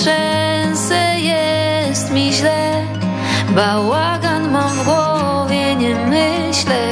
trzęsę, jest mi źle. Bałagan mam w głowie, nie myślę.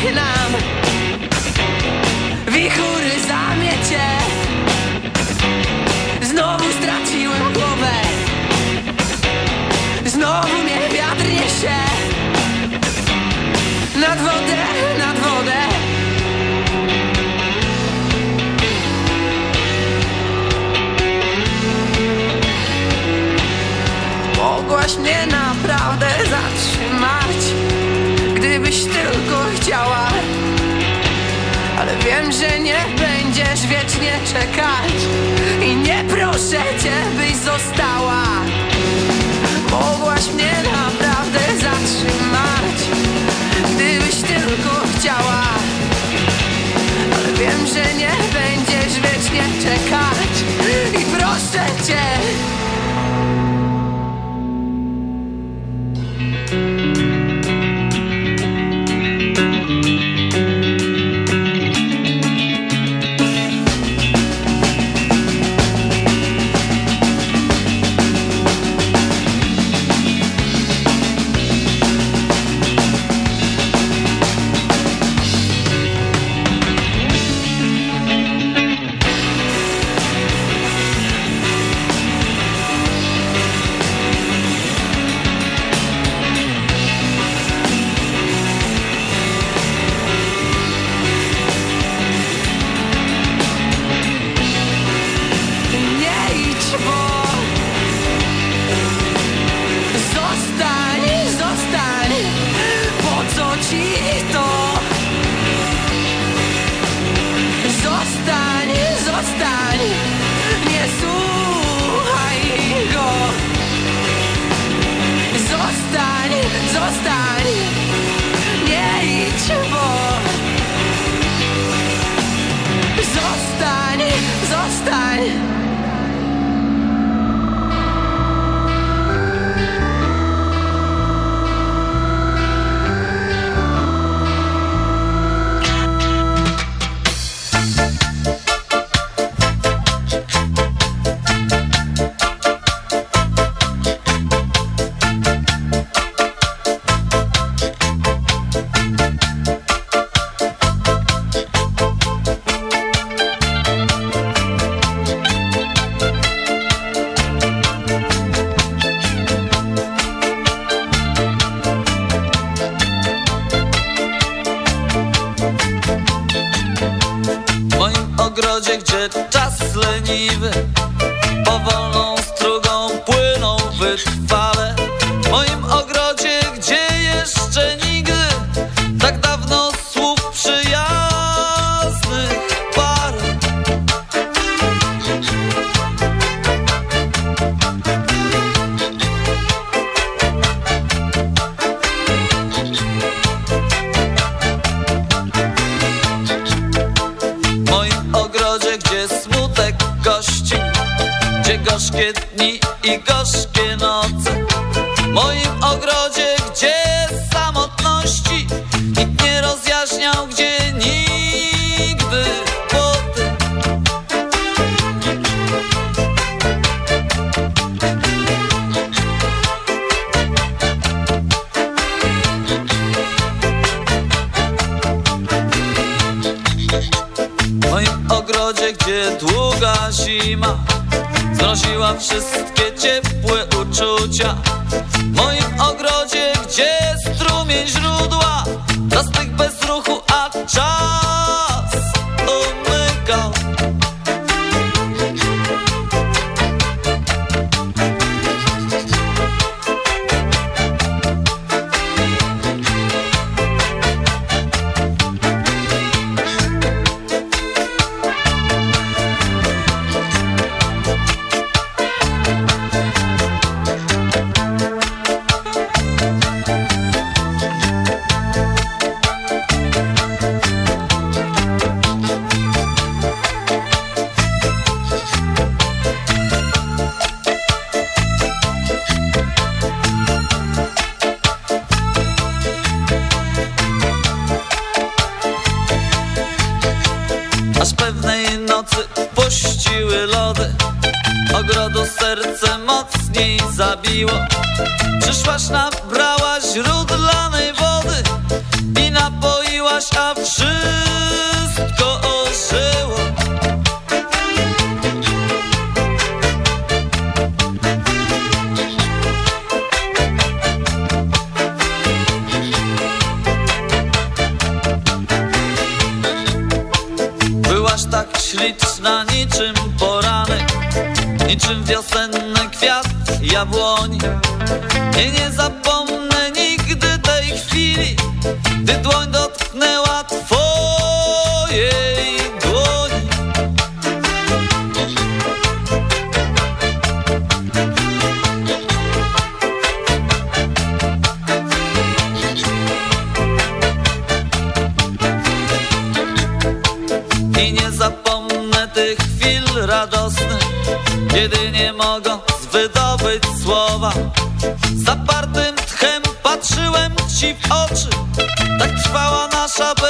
can I? czekać. I nie proszę cię, byś została. Mogłaś mnie naprawdę zatrzymać Gdybyś tylko chciała. Ale wiem, że nie będziesz wiecznie czekać. bezcenny kwiat jabłoń. I nie zapomnę nigdy tej chwili, gdy dłoń dotknęła sabır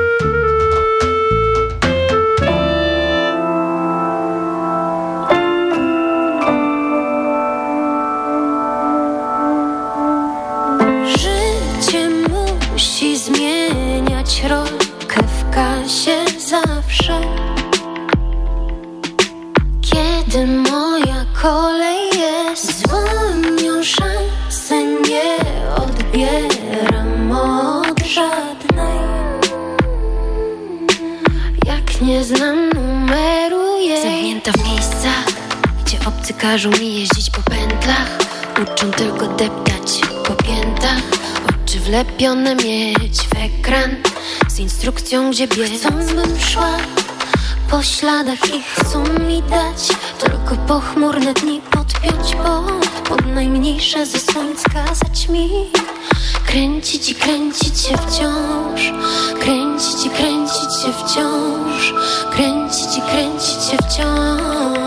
Każą mi jeździć po pętlach Uczą tylko deptać po piętach. Oczy wlepione mieć w ekran Z instrukcją gdzie biec. Chcą bym szła po śladach i chcą mi dać Tylko pochmurne dni podpiąć pod Pod najmniejsze ze słońc mi. Kręcić i kręcić się wciąż Kręcić i kręcić się wciąż Kręcić i kręcić się wciąż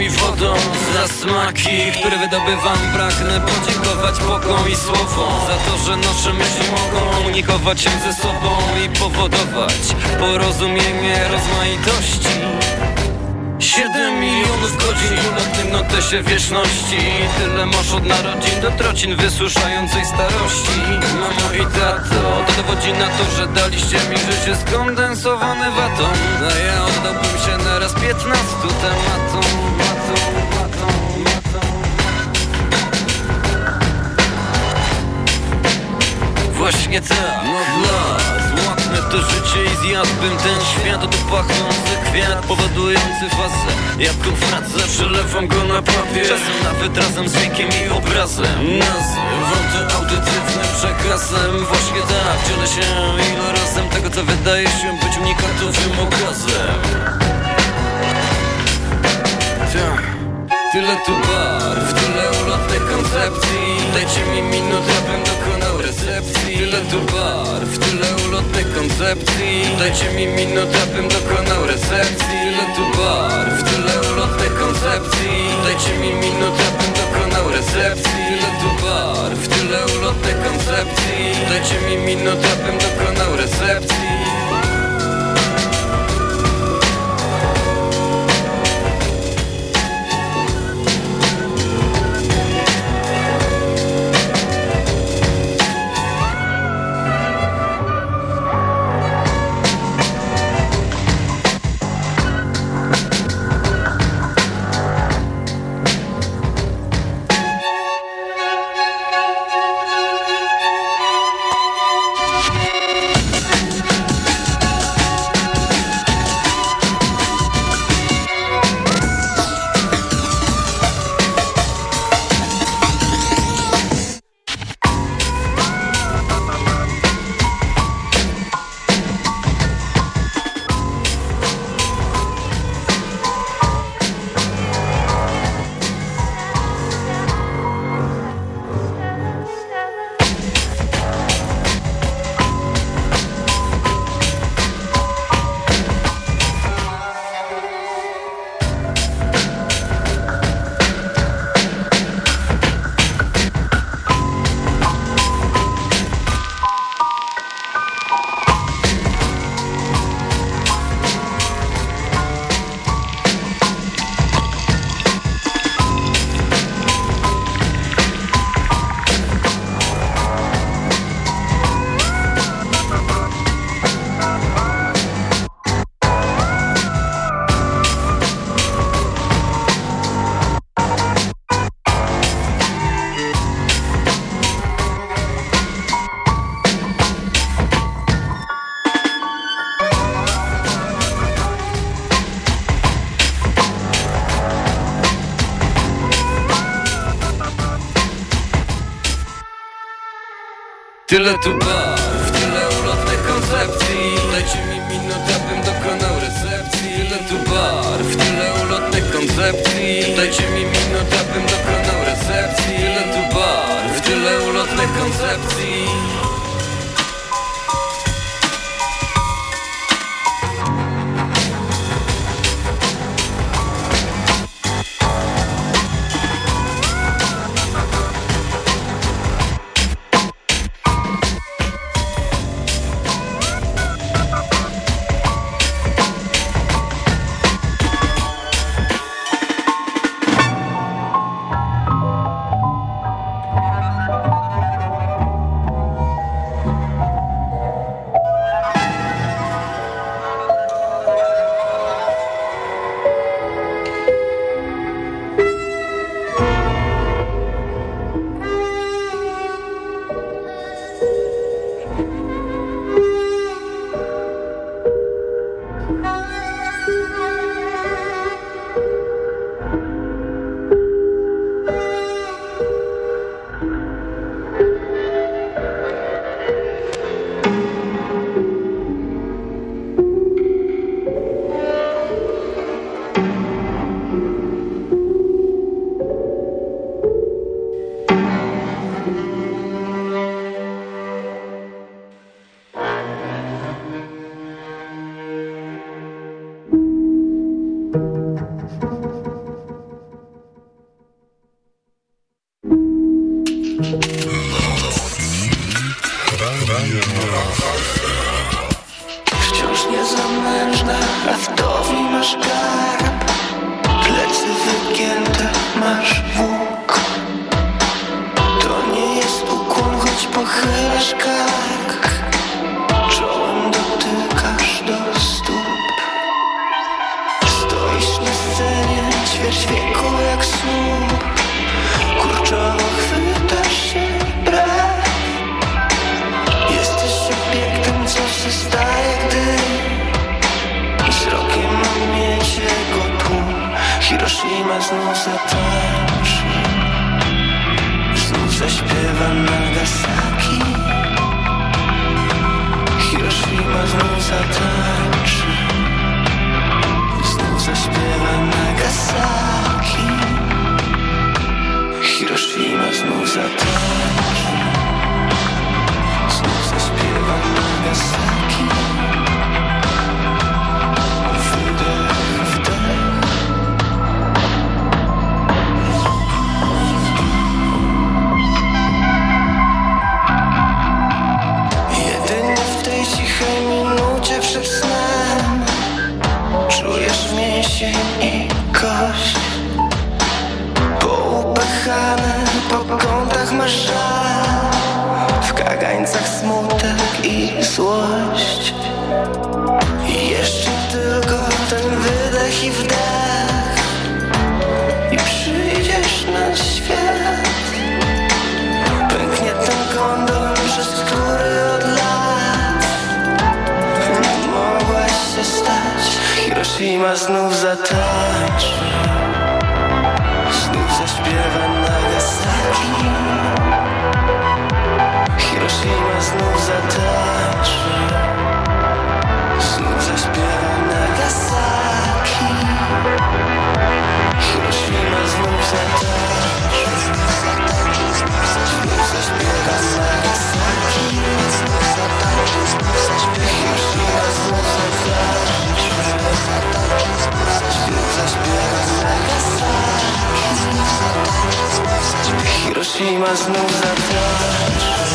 i wodą Za smaki, które wydobywam Pragnę podziękować Bogom i słowom Za to, że nasze myśli mogą komunikować się ze sobą I powodować porozumienie rozmaitości Siedem milionów godzin na tym notesie wieczności. Tyle masz od narodzin do trocin wysuszającej starości. Mamo i tato, to dowodzi na to, że daliście mi życie skondensowane watą. A ja oddałbym się naraz piętnastu tematom. Matom, matom, matom. Właśnie tak, no Złapnę to życie i zjadłbym ten świat. Oto pachnący kwiat powodujący fazę Jako fracę przelewam go na papier. Czasem nawet razem z dźwiękiem i obrazem. Nazywam to audytywnym przekazem. Właśnie tak, dzielę się ilorazem Tego co wydaje się być unikatowym okazem Tak, tyle tu barw, tyle ulotnych koncepcji Dajcie mi minutę, bym dokonał recepcji. Tyle tu barw, tyle ulotnych koncepcji. Dajcie mi minutę, bym dokonał recepcji. Tyle tu barw, tyle ulotnych koncepcji. Dajcie mi minutę, bym dokonał recepcji. Tyle tu barw, tyle ulotnych koncepcji. Dajcie mi minutę, bym dokonał recepcji Bye. Tyle tu barw, tyle ulotnych koncepcji. Dajcie mi minutę, bym dokonał recepcji. Tyle tu barw, tyle ulotnych koncepcji. Dajcie mi minutę, bym dokonał recepcji. Tyle tu barw, tyle ulotnych koncepcji znów zatańczy Znów zaśpiewa Nagasaki Hiroshima znów zatańczy Znów zaśpiewa Nagasaki Hiroshima znów zatańczy Znów zaśpiewa Nagasaki żal W kagańcach smutek i złość. I jeszcze tylko ten wydech i wdech. I przyjdziesz na świat. Pęknie ten kondom, przez który od lat Nie mogłaś się stać. Hiroshima znów zatańczy Hiroshima znów zatańczy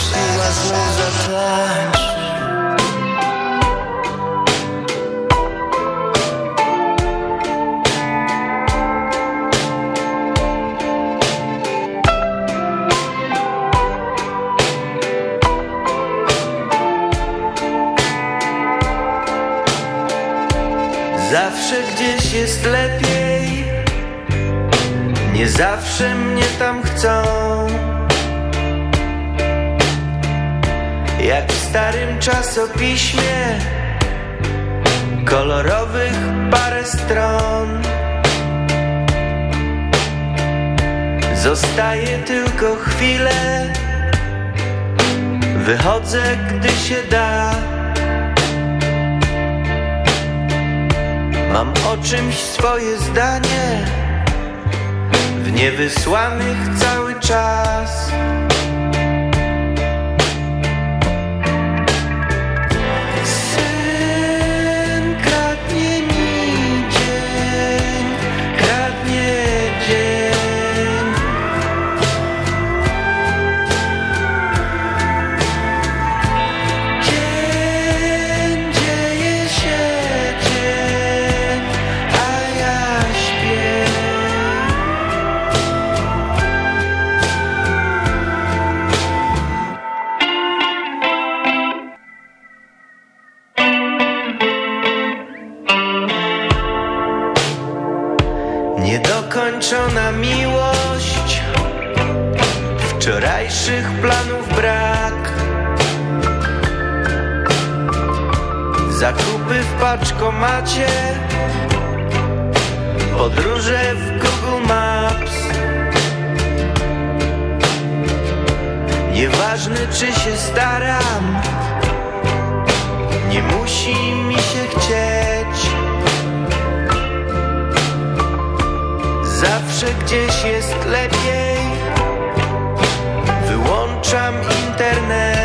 Znów Zawsze gdzieś jest lepiej. Nie zawsze mnie tam chcą starym czasopiśmie. Kolorowych parę stron. Zostaje tylko chwilę. Wychodzę, gdy się da. Mam o czymś swoje zdanie. W niewysłanych cały czas paczkomacie Podróże w Google Maps. Nieważne czy się staram. Nie musi mi się chcieć. Zawsze gdzieś jest lepiej. Wyłączam internet.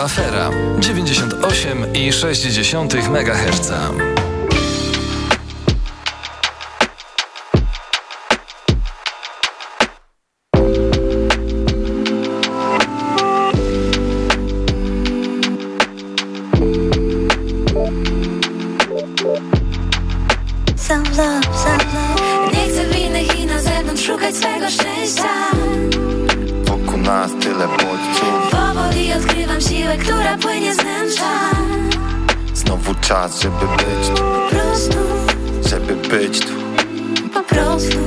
Afera. 98 i 60 MHz. Some love, love. Nie chcę w innych i na zewnątrz szukać swego szczęścia. Wokół nas tyle bodźców Powoli odkrywam siłę, która płynie z wnętrza. Znowu czas, żeby być tu. Po prostu, Żeby być tu. Po prostu.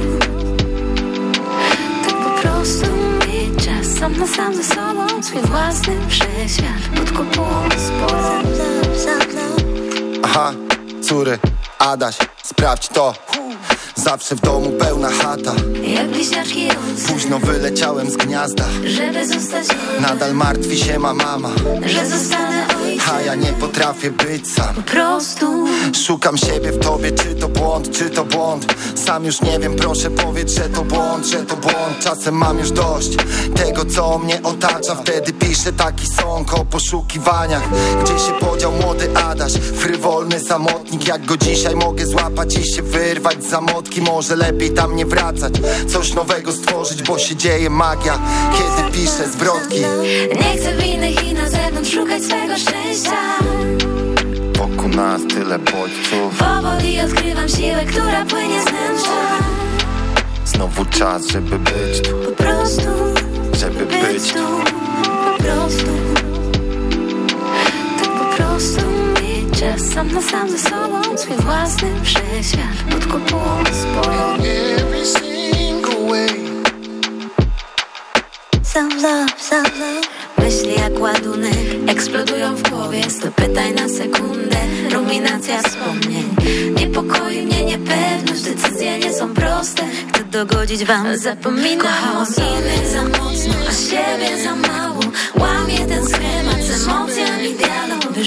Tak po prostu. Mieć czas Sam na sam ze sobą Swój własny wszechświat Pod kopułą spoza Aha, córy, Adaś, sprawdź to Zawsze w domu pełna chata. Jak bliźniaczki Późno wyleciałem z gniazda. Żeby zostać Nadal martwi się ma mama. Że zostanę ojcem. A ja nie potrafię być sam. Po prostu. Szukam siebie w tobie, czy to błąd, czy to błąd. Sam już nie wiem, proszę powiedz, że to błąd, że to błąd. Czasem mam już dość tego, co mnie otacza. Wtedy piszę taki song o poszukiwaniach Gdzie się podział młody Adaś, frywolny samotnik Jak go dzisiaj mogę złapać i się wyrwać z zamotki Może lepiej tam nie wracać, coś nowego stworzyć Bo się dzieje magia, kiedy piszę zwrotki. Nie chcę w innych i na zewnątrz szukać swego szczęścia. Wokół nas tyle bodźców. Powoli odkrywam siłę, która płynie z wnętrza. Znowu czas, żeby być tu, Po prostu żeby być tu prostu. Tak po prostu mieć czas Sam na sam ze sobą Swój własny wszechświat. Pod kopułą spoją Every single way. Some love, some love. Myśli jak ładunek Eksplodują w głowie. Sto pytań na sekundę Ruminacja wspomnień. Niepokoi mnie niepewność Decyzje nie są proste. Gdy dogodzić wam Zapominam o sobie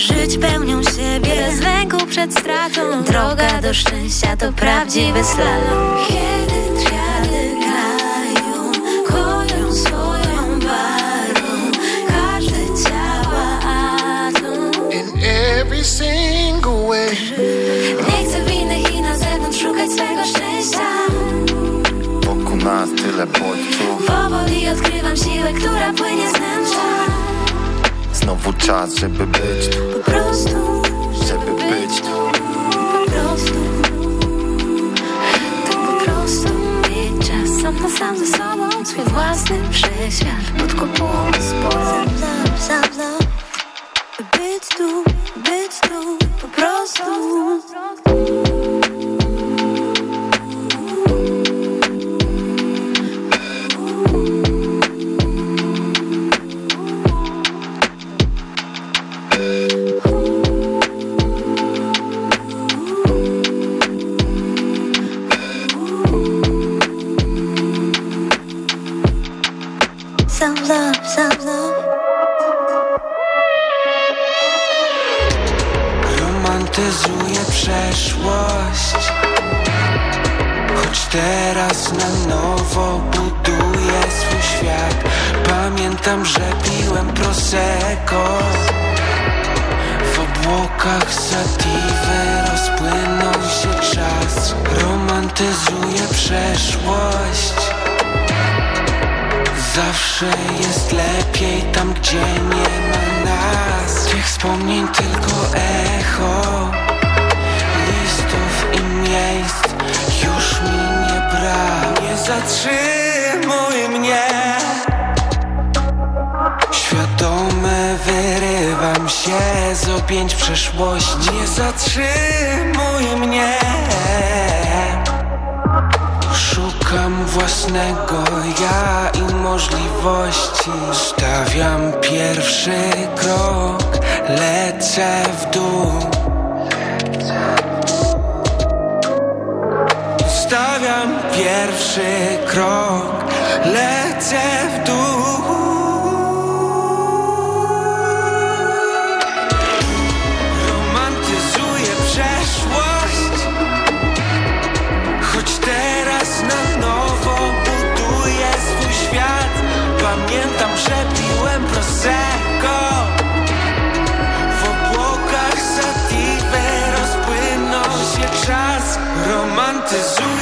żyć pełnią siebie. Bez lęku przed stratą. Droga do szczęścia to prawdziwy slalom. Kiedy triady grają, koją swoją barwą Każdy działa atom In every single way. Nie chcę w innych i na zewnątrz szukać swego szczęścia. Wokół nas tyle bodźców. Powoli odkrywam siłę, która płynie z wnętrza Znowu czas, żeby być tu. Po prostu, Żeby być tu. po prostu. Tak po prostu mieć czas Sam na sam ze sobą, swój własny wszechświat Pod kopułą Zatrzymuj mnie. Świadomy wyrywam się z objęć przeszłości. Nie zatrzymuj mnie. Szukam własnego ja i możliwości. Stawiam pierwszy krok, lecę w dół Pierwszy krok, lecę w dół. Romantyzuję przeszłość. Choć teraz na nowo buduję swój świat. Pamiętam, że piłem Prosecco. W obłokach sativy rozpłynął się czas. Romantyzuję